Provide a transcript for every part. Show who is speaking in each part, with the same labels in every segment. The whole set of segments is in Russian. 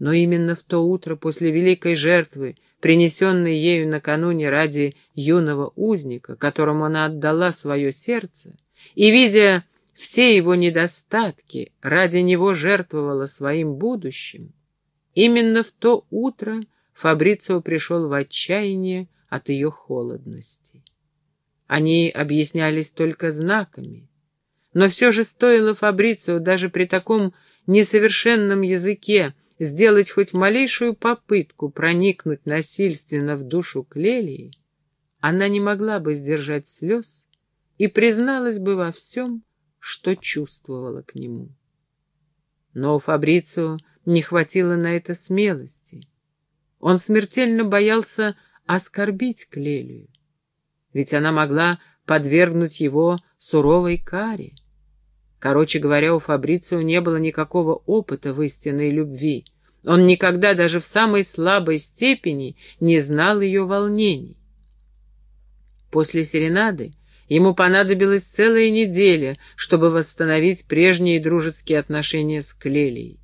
Speaker 1: Но именно в то утро после великой жертвы, принесенной ею накануне ради юного узника, которому она отдала свое сердце, и, видя все его недостатки, ради него жертвовала своим будущим, именно в то утро Фабрицио пришел в отчаяние от ее холодности. Они объяснялись только знаками, но все же стоило Фабрицио даже при таком несовершенном языке сделать хоть малейшую попытку проникнуть насильственно в душу Клелии, она не могла бы сдержать слез и призналась бы во всем, что чувствовала к нему. Но у Фабрицио не хватило на это смелости. Он смертельно боялся оскорбить Клелию, ведь она могла подвергнуть его суровой каре. Короче говоря, у Фабрицио не было никакого опыта в истинной любви. Он никогда даже в самой слабой степени не знал ее волнений. После серенады ему понадобилась целая неделя, чтобы восстановить прежние дружеские отношения с Клелией.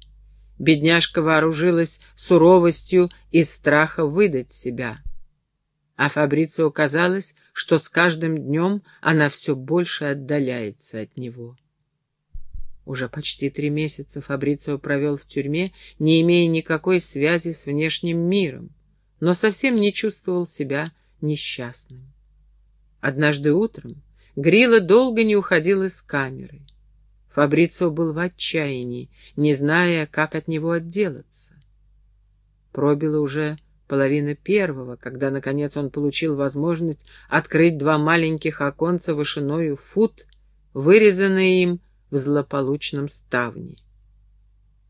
Speaker 1: Бедняжка вооружилась суровостью и страха выдать себя. А Фабрицио казалось, что с каждым днем она все больше отдаляется от него. Уже почти три месяца Фабрицио провел в тюрьме, не имея никакой связи с внешним миром, но совсем не чувствовал себя несчастным. Однажды утром Грила долго не уходил из камеры. Фабрицио был в отчаянии, не зная, как от него отделаться. Пробило уже половина первого, когда, наконец, он получил возможность открыть два маленьких оконца вышиною фут, вырезанные им в злополучном ставне.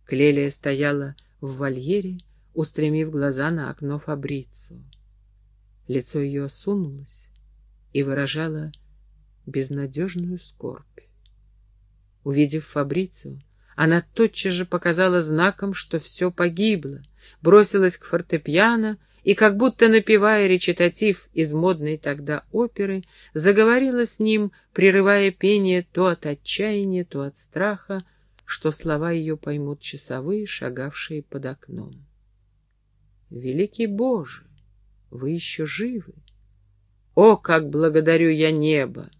Speaker 1: Клелия стояла в вольере, устремив глаза на окно Фабрицу. Лицо ее сунулось и выражало безнадежную скорбь. Увидев Фабрицию, она тотчас же показала знаком, что все погибло, бросилась к фортепиано и, как будто напевая речитатив из модной тогда оперы, заговорила с ним, прерывая пение то от отчаяния, то от страха, что слова ее поймут часовые, шагавшие под окном. «Великий Боже, вы еще живы! О, как благодарю я небо!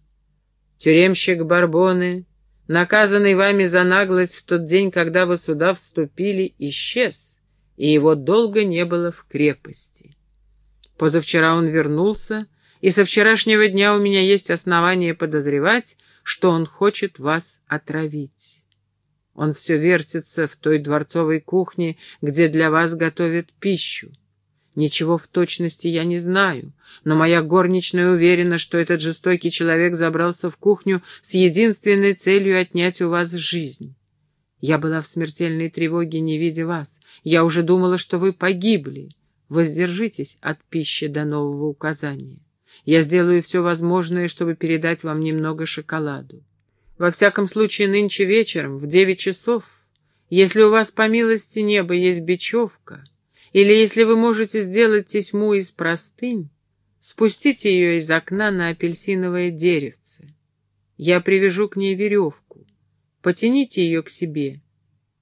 Speaker 1: Тюремщик Барбоны наказанный вами за наглость в тот день, когда вы сюда вступили, исчез, и его долго не было в крепости. Позавчера он вернулся, и со вчерашнего дня у меня есть основания подозревать, что он хочет вас отравить. Он все вертится в той дворцовой кухне, где для вас готовят пищу. Ничего в точности я не знаю, но моя горничная уверена, что этот жестокий человек забрался в кухню с единственной целью отнять у вас жизнь. Я была в смертельной тревоге, не видя вас. Я уже думала, что вы погибли. Воздержитесь от пищи до нового указания. Я сделаю все возможное, чтобы передать вам немного шоколаду. Во всяком случае, нынче вечером, в девять часов, если у вас, по милости неба, есть бечевка, или если вы можете сделать тесьму из простынь, спустите ее из окна на апельсиновое деревце. Я привяжу к ней веревку. Потяните ее к себе,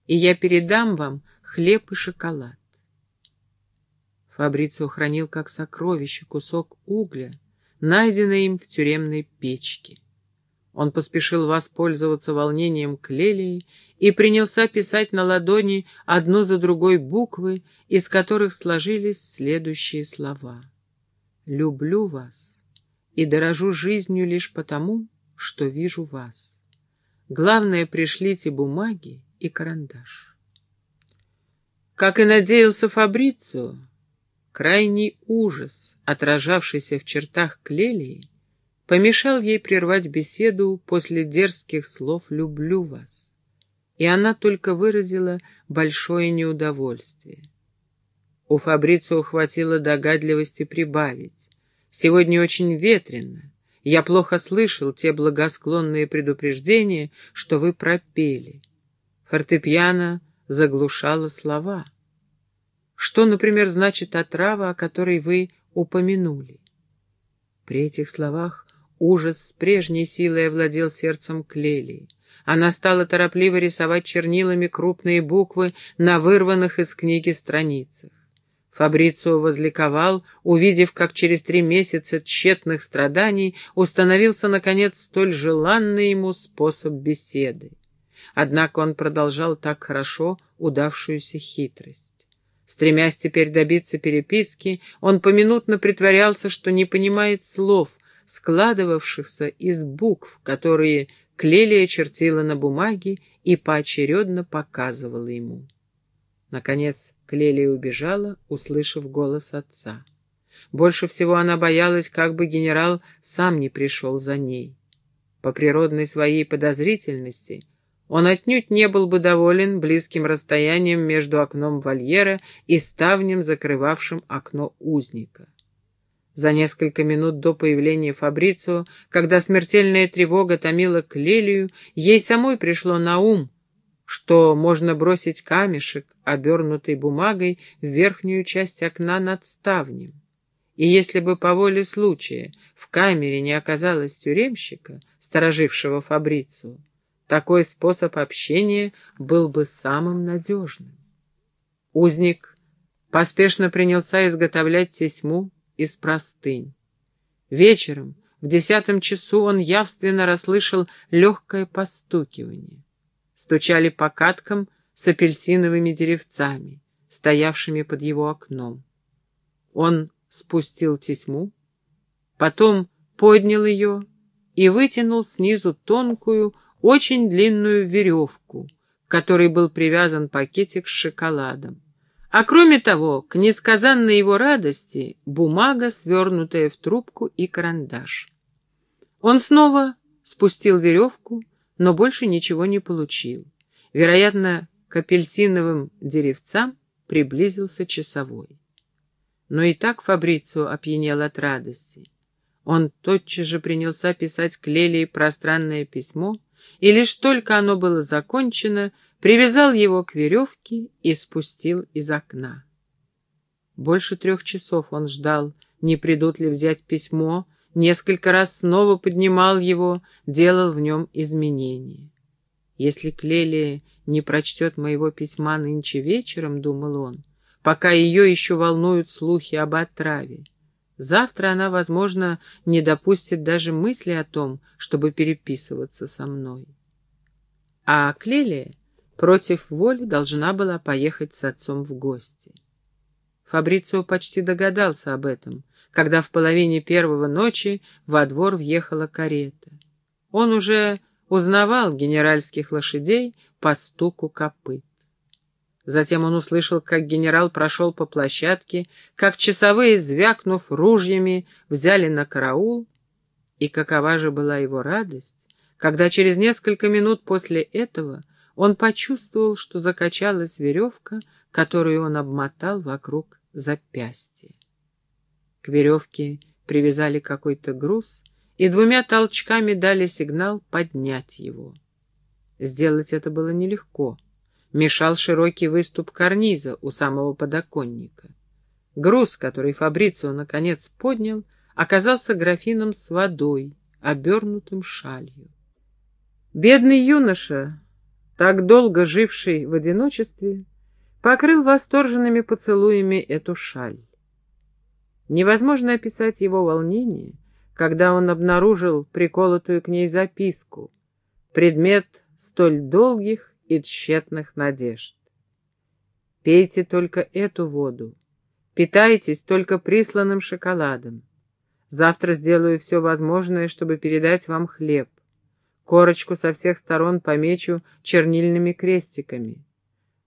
Speaker 1: и я передам вам хлеб и шоколад. Фабрицио хранил как сокровище кусок угля, найденный им в тюремной печке. Он поспешил воспользоваться волнением Клелии и принялся писать на ладони одну за другой буквы, из которых сложились следующие слова. «Люблю вас и дорожу жизнью лишь потому, что вижу вас. Главное, пришлите бумаги и карандаш». Как и надеялся Фабрицио, крайний ужас, отражавшийся в чертах Клелии, помешал ей прервать беседу после дерзких слов «люблю вас», и она только выразила большое неудовольствие. У Фабрицио хватило догадливости прибавить. «Сегодня очень ветрено. Я плохо слышал те благосклонные предупреждения, что вы пропели. Фортепиано заглушало слова. Что, например, значит отрава, о которой вы упомянули?» При этих словах Ужас с прежней силой овладел сердцем Клелии. Она стала торопливо рисовать чернилами крупные буквы на вырванных из книги страницах. Фабрицио возликовал, увидев, как через три месяца тщетных страданий установился, наконец, столь желанный ему способ беседы. Однако он продолжал так хорошо удавшуюся хитрость. Стремясь теперь добиться переписки, он поминутно притворялся, что не понимает слов, складывавшихся из букв, которые Клелия чертила на бумаге и поочередно показывала ему. Наконец Клелия убежала, услышав голос отца. Больше всего она боялась, как бы генерал сам не пришел за ней. По природной своей подозрительности он отнюдь не был бы доволен близким расстоянием между окном вольера и ставнем, закрывавшим окно узника. За несколько минут до появления Фабрицио, когда смертельная тревога томила Клелию, ей самой пришло на ум, что можно бросить камешек, обернутый бумагой, в верхнюю часть окна над ставнем. И если бы по воле случая в камере не оказалось тюремщика, сторожившего Фабрицию, такой способ общения был бы самым надежным. Узник поспешно принялся изготовлять тесьму из простынь. Вечером, в десятом часу, он явственно расслышал легкое постукивание. Стучали по каткам с апельсиновыми деревцами, стоявшими под его окном. Он спустил тесьму, потом поднял ее и вытянул снизу тонкую, очень длинную веревку, к которой был привязан пакетик с шоколадом. А кроме того, к несказанной его радости, бумага, свернутая в трубку и карандаш. Он снова спустил веревку, но больше ничего не получил. Вероятно, к апельсиновым деревцам приблизился часовой. Но и так Фабрицио опьянел от радости. Он тотчас же принялся писать к Лелии пространное письмо, и лишь только оно было закончено, привязал его к веревке и спустил из окна. Больше трех часов он ждал, не придут ли взять письмо, несколько раз снова поднимал его, делал в нем изменения. Если Клелия не прочтет моего письма нынче вечером, — думал он, — пока ее еще волнуют слухи об отраве, завтра она, возможно, не допустит даже мысли о том, чтобы переписываться со мной. А Клелия против воли должна была поехать с отцом в гости. Фабрицио почти догадался об этом, когда в половине первого ночи во двор въехала карета. Он уже узнавал генеральских лошадей по стуку копыт. Затем он услышал, как генерал прошел по площадке, как часовые, звякнув ружьями, взяли на караул, и какова же была его радость, когда через несколько минут после этого он почувствовал, что закачалась веревка, которую он обмотал вокруг запястья. К веревке привязали какой-то груз и двумя толчками дали сигнал поднять его. Сделать это было нелегко. Мешал широкий выступ карниза у самого подоконника. Груз, который Фабрицио наконец поднял, оказался графином с водой, обернутым шалью. Бедный юноша, так долго живший в одиночестве, покрыл восторженными поцелуями эту шаль. Невозможно описать его волнение, когда он обнаружил приколотую к ней записку, предмет столь долгих и тщетных надежд. Пейте только эту воду, питайтесь только присланным шоколадом. Завтра сделаю все возможное, чтобы передать вам хлеб. Корочку со всех сторон помечу чернильными крестиками.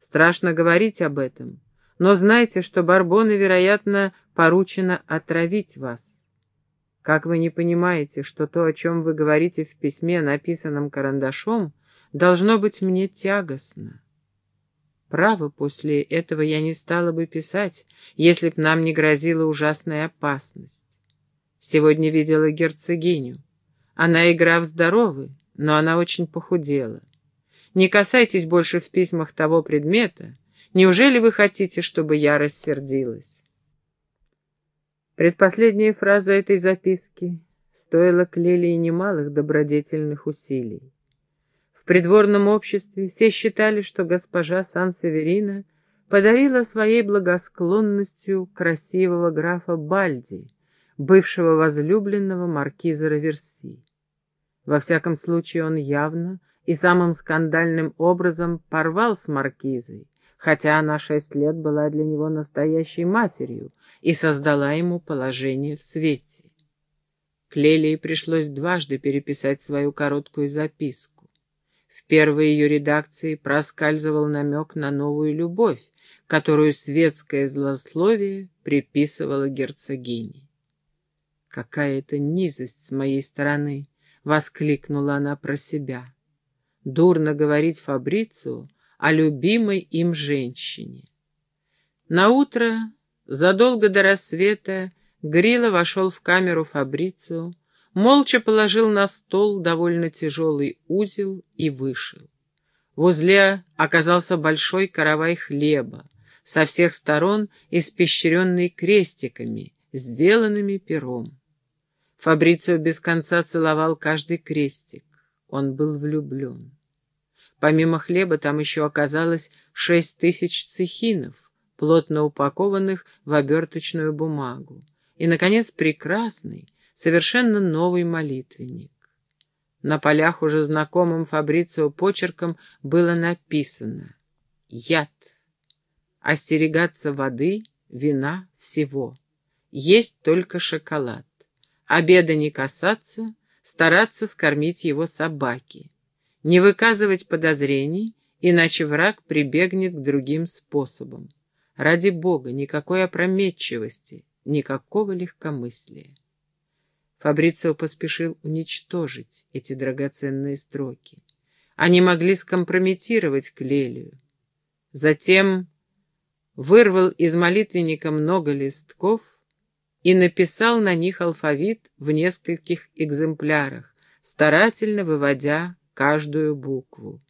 Speaker 1: Страшно говорить об этом, но знайте, что Барбоне, вероятно, поручено отравить вас. Как вы не понимаете, что то, о чем вы говорите в письме, написанном карандашом, должно быть мне тягостно? Право, после этого я не стала бы писать, если б нам не грозила ужасная опасность. Сегодня видела герцогиню. Она, играв здоровы, но она очень похудела. Не касайтесь больше в письмах того предмета. Неужели вы хотите, чтобы я рассердилась? Предпоследняя фраза этой записки стоила Клелии немалых добродетельных усилий. В придворном обществе все считали, что госпожа Сан-Северина подарила своей благосклонностью красивого графа Бальди, бывшего возлюбленного маркиза Раверси. Во всяком случае, он явно и самым скандальным образом порвал с маркизой, хотя она шесть лет была для него настоящей матерью и создала ему положение в свете. Клелии пришлось дважды переписать свою короткую записку. В первой ее редакции проскальзывал намек на новую любовь, которую светское злословие приписывало герцогине. «Какая это низость с моей стороны!» — воскликнула она про себя. «Дурно говорить Фабрицу о любимой им женщине». Наутро, задолго до рассвета, Грила вошел в камеру Фабрицио, молча положил на стол довольно тяжелый узел и вышел. В узле оказался большой каравай хлеба, со всех сторон испещренный крестиками, сделанными пером. Фабрицио без конца целовал каждый крестик. Он был влюблен. Помимо хлеба там еще оказалось шесть тысяч цехинов, плотно упакованных в оберточную бумагу и, наконец, прекрасный, совершенно новый молитвенник. На полях уже знакомым Фабрицио почерком было написано «Яд. Остерегаться воды, вина, всего. Есть только шоколад. Обеда не касаться, стараться скормить его собаке. Не выказывать подозрений, иначе враг прибегнет к другим способам. Ради Бога, никакой опрометчивости, никакого легкомыслия. Фабрицио поспешил уничтожить эти драгоценные строки. Они могли скомпрометировать Клелию. Затем вырвал из молитвенника много листков и написал на них алфавит в нескольких экземплярах, старательно выводя каждую букву.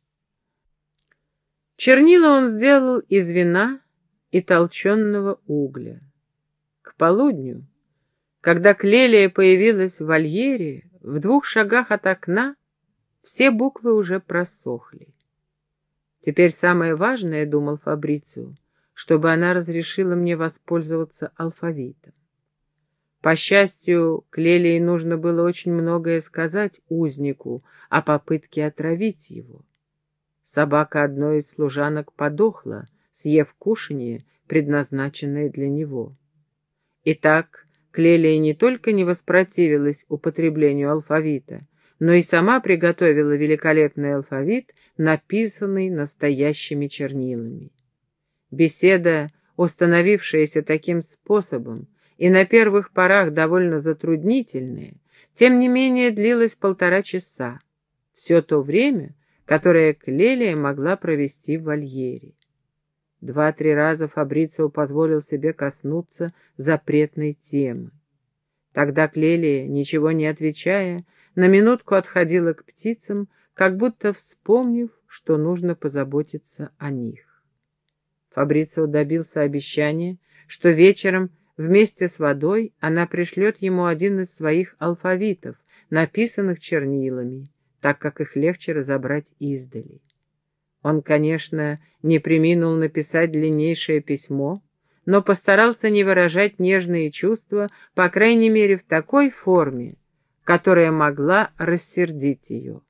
Speaker 1: Чернила он сделал из вина и толченного угля полудню, когда Клелия появилась в вольере, в двух шагах от окна все буквы уже просохли. Теперь самое важное, — думал Фабрицио, — чтобы она разрешила мне воспользоваться алфавитом. По счастью, Клелии нужно было очень многое сказать узнику о попытке отравить его. Собака одной из служанок подохла, съев кушанье, предназначенное для него. Итак, Клелия не только не воспротивилась употреблению алфавита, но и сама приготовила великолепный алфавит, написанный настоящими чернилами. Беседа, установившаяся таким способом, и на первых порах довольно затруднительная, тем не менее длилась полтора часа, все то время, которое Клелия могла провести в вольере. Два-три раза Фабрицио позволил себе коснуться запретной темы. Тогда Клелия, ничего не отвечая, на минутку отходила к птицам, как будто вспомнив, что нужно позаботиться о них. Фабрицио добился обещания, что вечером вместе с водой она пришлет ему один из своих алфавитов, написанных чернилами, так как их легче разобрать издали. Он, конечно, не приминул написать длиннейшее письмо, но постарался не выражать нежные чувства, по крайней мере, в такой форме, которая могла рассердить ее.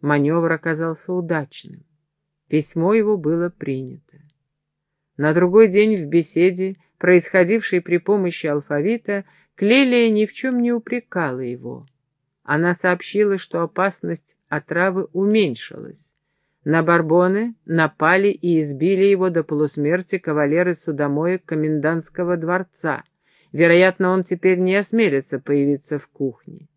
Speaker 1: Маневр оказался удачным. Письмо его было принято. На другой день в беседе, происходившей при помощи алфавита, Клелия ни в чем не упрекала его. Она сообщила, что опасность отравы уменьшилась. На Барбоне напали и избили его до полусмерти кавалеры судомоек комендантского дворца. Вероятно, он теперь не осмелится появиться в кухне.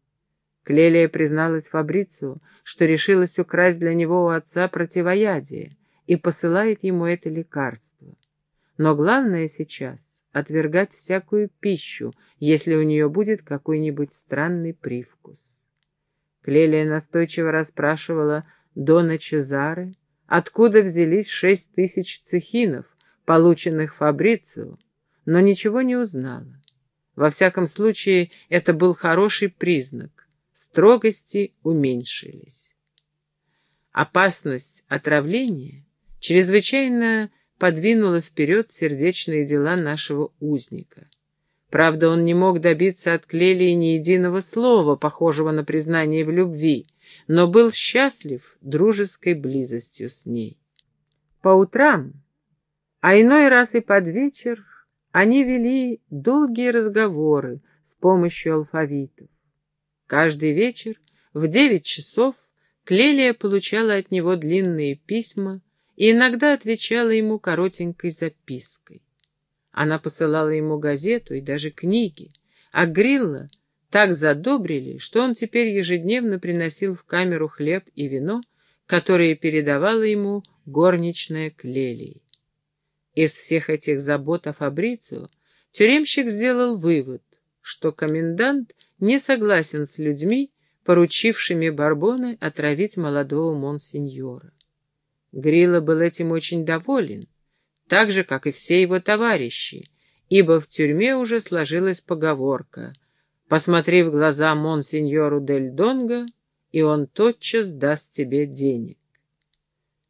Speaker 1: Клелия призналась Фабрицу, что решилась украсть для него у отца противоядие и посылает ему это лекарство. Но главное сейчас — отвергать всякую пищу, если у нее будет какой-нибудь странный привкус. Клелия настойчиво расспрашивала Дона Чезаре, откуда взялись шесть тысяч цехинов, полученных Фабрицио, но ничего не узнала. Во всяком случае, это был хороший признак. Строгости уменьшились. Опасность отравления чрезвычайно подвинула вперед сердечные дела нашего узника. Правда, он не мог добиться от Клелии ни единого слова, похожего на признание в любви, но был счастлив дружеской близостью с ней. По утрам, а иной раз и под вечер, они вели долгие разговоры с помощью алфавитов. Каждый вечер в девять часов Клелия получала от него длинные письма и иногда отвечала ему коротенькой запиской. Она посылала ему газету и даже книги, а Грилла так задобрили, что он теперь ежедневно приносил в камеру хлеб и вино, которые передавала ему горничная Клелии. Из всех этих забот о Фабрицио тюремщик сделал вывод, что комендант не согласен с людьми, поручившими Барбоне отравить молодого монсеньора. Грилла был этим очень доволен, так же, как и все его товарищи, ибо в тюрьме уже сложилась поговорка «Посмотри в глаза монсеньору Дель Донго, и он тотчас даст тебе денег».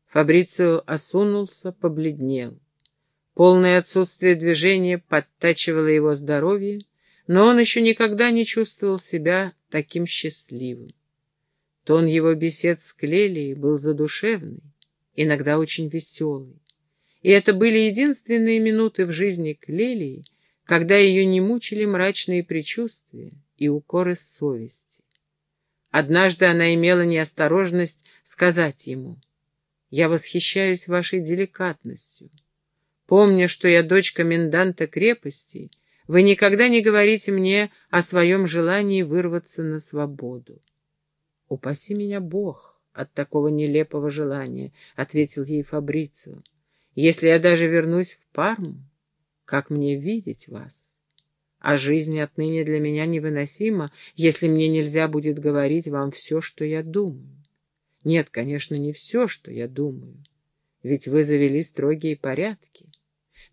Speaker 1: Фабрицио осунулся, побледнел. Полное отсутствие движения подтачивало его здоровье, но он еще никогда не чувствовал себя таким счастливым. Тон его бесед с Клелией был задушевный, иногда очень веселый и это были единственные минуты в жизни Клелии, когда ее не мучили мрачные предчувствия и укоры совести. Однажды она имела неосторожность сказать ему, «Я восхищаюсь вашей деликатностью. Помня, что я дочь коменданта крепости, вы никогда не говорите мне о своем желании вырваться на свободу». «Упаси меня Бог от такого нелепого желания», — ответил ей Фабрицио. Если я даже вернусь в Парму, как мне видеть вас? А жизнь отныне для меня невыносима, если мне нельзя будет говорить вам все, что я думаю. Нет, конечно, не все, что я думаю, ведь вы завели строгие порядки.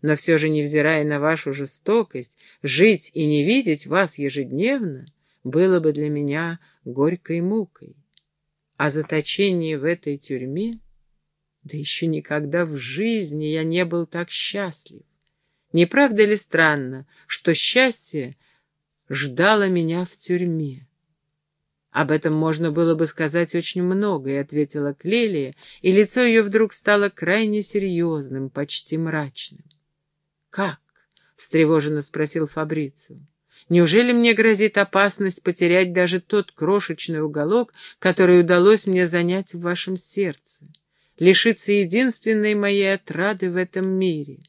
Speaker 1: Но все же, невзирая на вашу жестокость, жить и не видеть вас ежедневно было бы для меня горькой мукой. А заточение в этой тюрьме да еще никогда в жизни я не был так счастлив. Не правда ли странно, что счастье ждало меня в тюрьме? Об этом можно было бы сказать очень многое, ответила Клелия, и лицо ее вдруг стало крайне серьезным, почти мрачным. Как? встревоженно спросил Фабрицио. Неужели мне грозит опасность потерять даже тот крошечный уголок, который удалось мне занять в вашем сердце? Лишиться единственной моей отрады в этом мире.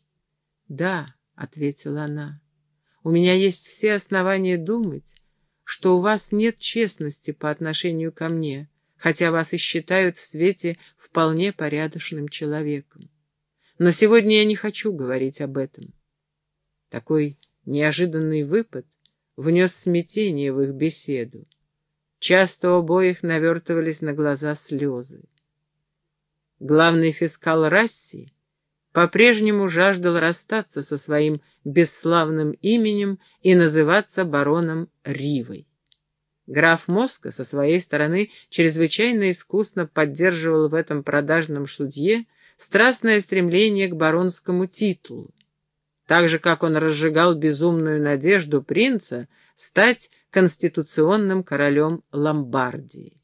Speaker 1: «Да», — ответила она, — «у меня есть все основания думать, что у вас нет честности по отношению ко мне, хотя вас и считают в свете вполне порядочным человеком. Но сегодня я не хочу говорить об этом». Такой неожиданный выпад внес смятение в их беседу. Часто у обоих навертывались на глаза слезы. Главный фискал Расси по-прежнему жаждал расстаться со своим бесславным именем и называться бароном Ривой. Граф Моска со своей стороны чрезвычайно искусно поддерживал в этом продажном судье страстное стремление к баронскому титулу, так же, как он разжигал безумную надежду принца стать конституционным королем Ломбардии.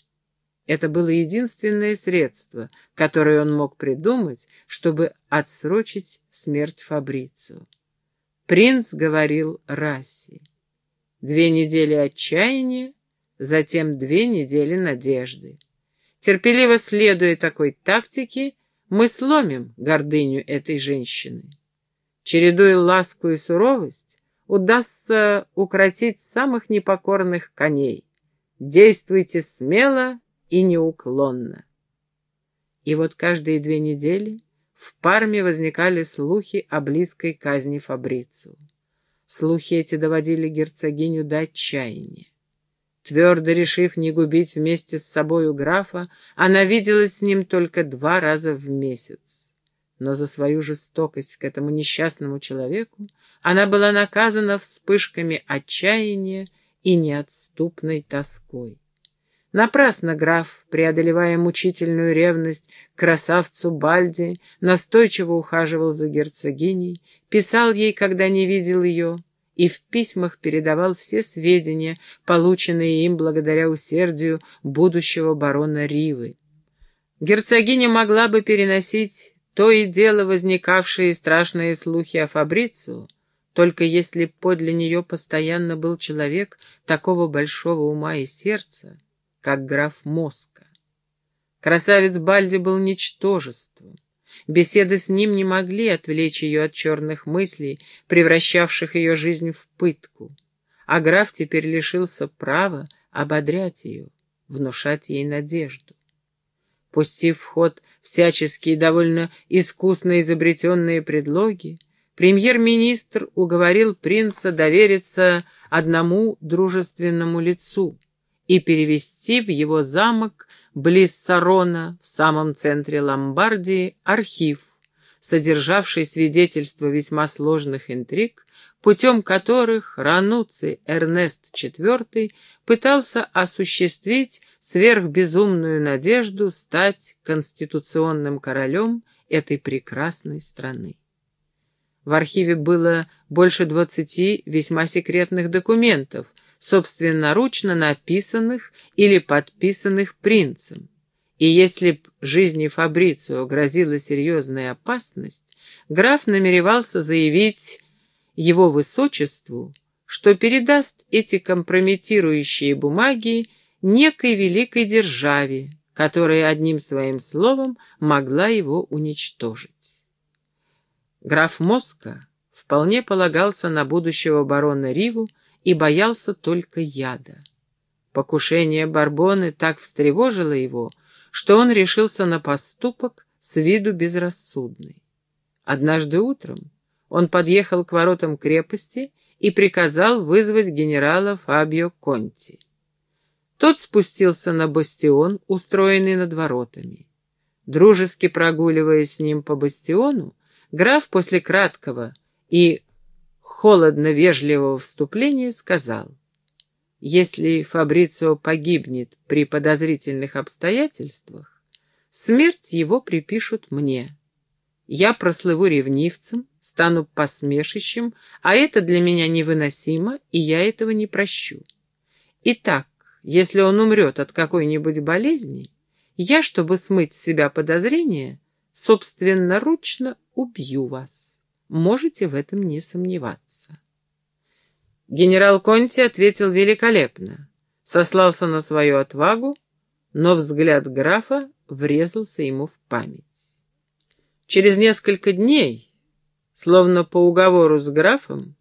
Speaker 1: Это было единственное средство, которое он мог придумать, чтобы отсрочить смерть Фабрицио. Принц говорил Расси. Две недели отчаяния, затем две недели надежды. Терпеливо следуя такой тактике, мы сломим гордыню этой женщины. Чередуя ласку и суровость, удастся укротить самых непокорных коней. Действуйте смело и неуклонно. И вот каждые две недели в Парме возникали слухи о близкой казни Фабрицу. Слухи эти доводили герцогиню до отчаяния. Твердо решив не губить вместе с собою графа, она виделась с ним только два раза в месяц. Но за свою жестокость к этому несчастному человеку она была наказана вспышками отчаяния и неотступной тоской. Напрасно граф, преодолевая мучительную ревность красавцу Бальди, настойчиво ухаживал за герцогиней, писал ей, когда не видел ее, и в письмах передавал все сведения, полученные им благодаря усердию будущего барона Ривы. Герцогиня могла бы переносить то и дело возникавшие страшные слухи о Фабрицу, только если подле нее постоянно был человек такого большого ума и сердца, как граф Моска. Красавец Бальди был ничтожеством. Беседы с ним не могли отвлечь ее от черных мыслей, превращавших ее жизнь в пытку. А граф теперь лишился права ободрять ее, внушать ей надежду. Пустив в ход всяческие довольно искусно изобретенные предлоги, премьер-министр уговорил принца довериться одному дружественному лицу — и перевести в его замок близ Сарона, в самом центре Ломбардии, архив, содержавший свидетельство весьма сложных интриг, путем которых Рануций Эрнест IV пытался осуществить сверхбезумную надежду стать конституционным королем этой прекрасной страны. В архиве было больше двадцати весьма секретных документов, собственноручно написанных или подписанных принцем. И если б жизни Фабрицио грозила серьезная опасность, граф намеревался заявить его высочеству, что передаст эти компрометирующие бумаги некой великой державе, которая одним своим словом могла его уничтожить. Граф Моска вполне полагался на будущего барона Риву, и боялся только яда. Покушение Барбоны так встревожило его, что он решился на поступок с виду безрассудный. Однажды утром он подъехал к воротам крепости и приказал вызвать генерала Фабио Конти. Тот спустился на бастион, устроенный над воротами. Дружески прогуливаясь с ним по бастиону, граф после краткого и холодно-вежливого вступления сказал, «Если Фабрицио погибнет при подозрительных обстоятельствах, смерть его припишут мне. Я прослыву ревнивцем, стану посмешищем, а это для меня невыносимо, и я этого не прощу. Итак, если он умрет от какой-нибудь болезни, я, чтобы смыть с себя подозрения, собственноручно убью вас можете в этом не сомневаться. Генерал Конти ответил великолепно, сослался на свою отвагу, но взгляд графа врезался ему в память. Через несколько дней, словно по уговору с графом,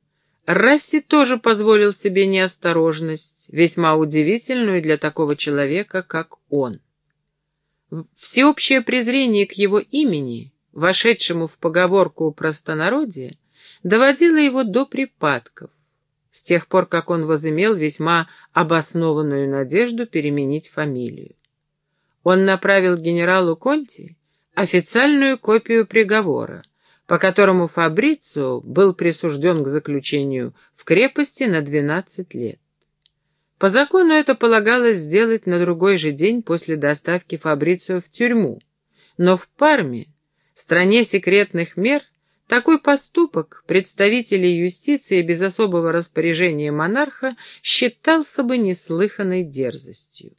Speaker 1: Расси тоже позволил себе неосторожность, весьма удивительную для такого человека, как он. Всеобщее презрение к его имени вошедшему в поговорку простонародья, доводило его до припадков, с тех пор, как он возымел весьма обоснованную надежду переменить фамилию. Он направил генералу Конти официальную копию приговора, по которому Фабрицио был присужден к заключению в крепости на 12 лет. По закону это полагалось сделать на другой же день после доставки Фабрицио в тюрьму, но в Парме стране секретных мер такой поступок представителей юстиции без особого распоряжения монарха считался бы неслыханной дерзостью.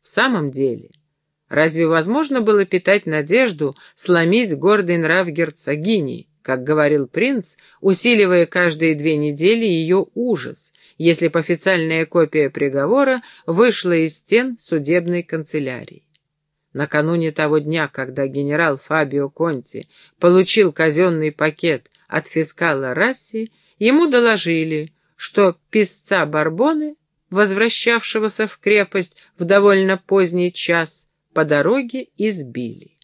Speaker 1: В самом деле, разве возможно было питать надежду сломить гордый нрав герцогини, как говорил принц, усиливая каждые две недели ее ужас, если бы официальная копия приговора вышла из стен судебной канцелярии? Накануне того дня, когда генерал Фабио Конти получил казенный пакет от фискала Расси, ему доложили, что писца Барбоны, возвращавшегося в крепость в довольно поздний час, по дороге избили.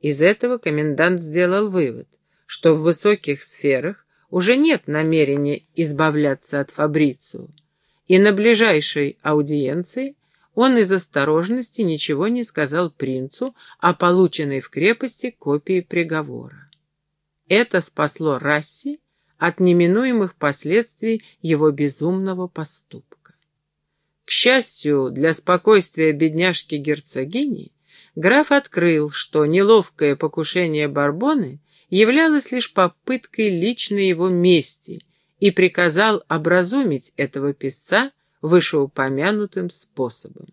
Speaker 1: Из этого комендант сделал вывод, что в высоких сферах уже нет намерения избавляться от Фабрицу, и на ближайшей аудиенции он из осторожности ничего не сказал принцу о полученной в крепости копии приговора. Это спасло Расси от неминуемых последствий его безумного поступка. К счастью, для спокойствия бедняжки-герцогини, граф открыл, что неловкое покушение Барбоны являлось лишь попыткой личной его мести и приказал образумить этого писца вышеупомянутым способом.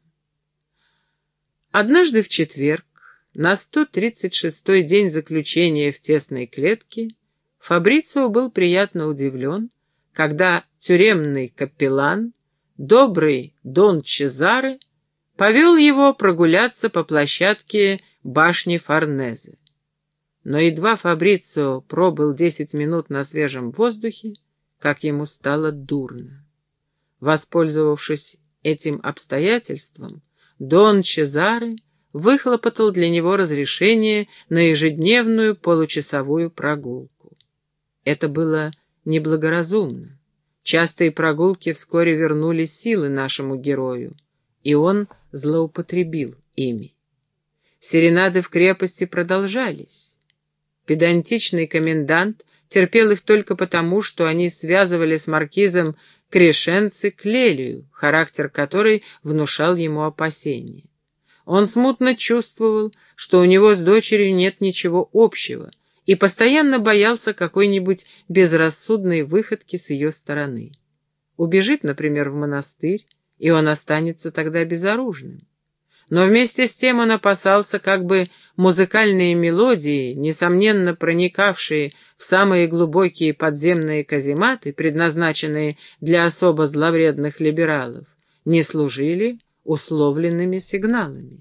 Speaker 1: Однажды в четверг, на 136-й день заключения в тесной клетке, Фабрицио был приятно удивлен, когда тюремный капеллан, добрый Дон Чезаре, повел его прогуляться по площадке башни Форнезе. Но едва Фабрицио пробыл десять минут на свежем воздухе, как ему стало дурно. Воспользовавшись этим обстоятельством, Дон Чезаре выхлопотал для него разрешение на ежедневную получасовую прогулку. Это было неблагоразумно. Частые прогулки вскоре вернули силы нашему герою, и он злоупотребил ими. Серенады в крепости продолжались. Педантичный комендант терпел их только потому, что они связывали с маркизом Крешенцы Клелию, характер которой внушал ему опасения. Он смутно чувствовал, что у него с дочерью нет ничего общего, и постоянно боялся какой-нибудь безрассудной выходки с ее стороны. Убежит, например, в монастырь, и он останется тогда безоружным. Но вместе с тем он опасался, как бы музыкальные мелодии, несомненно проникавшие в самые глубокие подземные казематы, предназначенные для особо зловредных либералов, не служили условленными сигналами.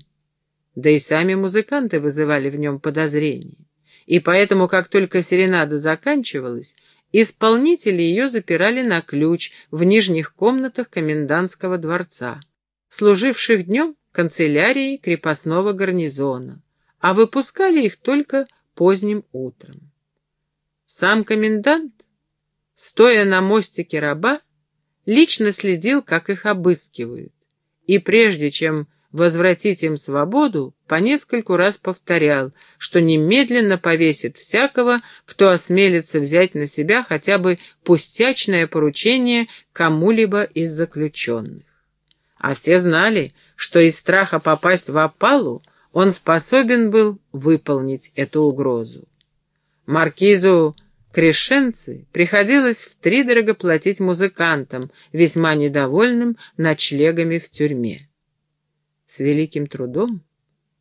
Speaker 1: Да и сами музыканты вызывали в нем подозрения. И поэтому, как только серенада заканчивалась, исполнители ее запирали на ключ в нижних комнатах комендантского дворца, служивших днем канцелярией крепостного гарнизона, а выпускали их только поздним утром. Сам комендант, стоя на мостике раба, лично следил, как их обыскивают, и прежде чем возвратить им свободу, по нескольку раз повторял, что немедленно повесит всякого, кто осмелится взять на себя хотя бы пустячное поручение кому-либо из заключенных. А все знали, что из страха попасть в опалу он способен был выполнить эту угрозу. Маркизу Крешенцы приходилось втридорого платить музыкантам, весьма недовольным ночлегами в тюрьме. С великим трудом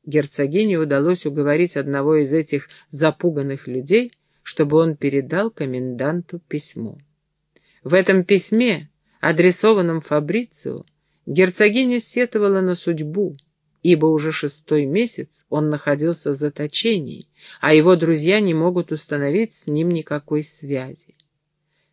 Speaker 1: герцогине удалось уговорить одного из этих запуганных людей, чтобы он передал коменданту письмо. В этом письме, адресованном Фабрицию, герцогиня сетовала на судьбу, ибо уже шестой месяц он находился в заточении, а его друзья не могут установить с ним никакой связи.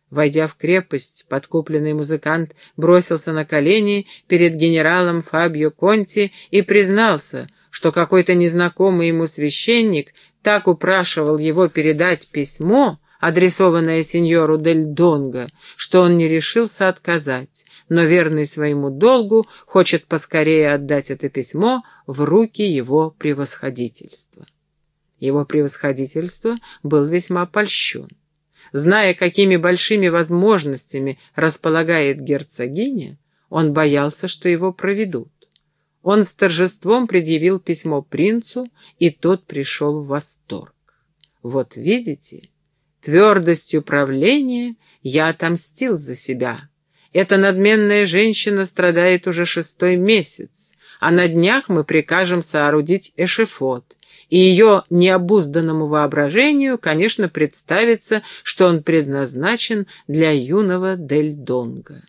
Speaker 1: Войдя в крепость, подкупленный музыкант бросился на колени перед генералом Фабио Конти и признался, что какой-то незнакомый ему священник так упрашивал его передать письмо, адресованное сеньору Дель Донго, что он не решился отказать, но верный своему долгу хочет поскорее отдать это письмо в руки его превосходительства. Его превосходительство был весьма польщен. Зная, какими большими возможностями располагает герцогиня, он боялся, что его проведут. Он с торжеством предъявил письмо принцу, и тот пришел в восторг. «Вот видите, твердостью правления я отомстил за себя. Эта надменная женщина страдает уже шестой месяц, а на днях мы прикажем соорудить эшефот, и ее необузданному воображению, конечно, представится, что он предназначен для юного Дель Донга.